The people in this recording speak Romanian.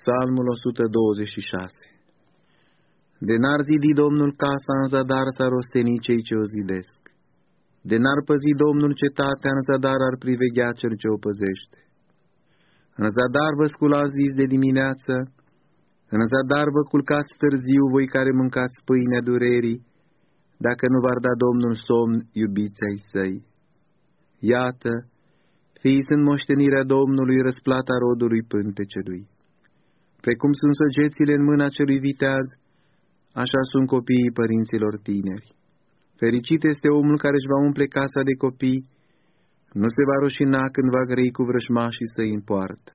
Psalmul 126 De n-ar zidi Domnul casa în zadar s-ar osteni cei ce o zidesc. De n-ar păzi Domnul cetatea în zadar ar priveghea cel ce o păzește. În zadar vă sculați zis de dimineață, în zadar vă culcați târziu voi care mâncați pâinea durerii, dacă nu v-ar da Domnul somn iubiței săi. Iată, fii sunt moștenirea Domnului răsplata rodului pântecelui. Precum sunt săgețile în mâna celui viteaz, așa sunt copiii părinților tineri. Fericit este omul care își va umple casa de copii, nu se va roșina când va grei cu vrășmașii să-i împoartă.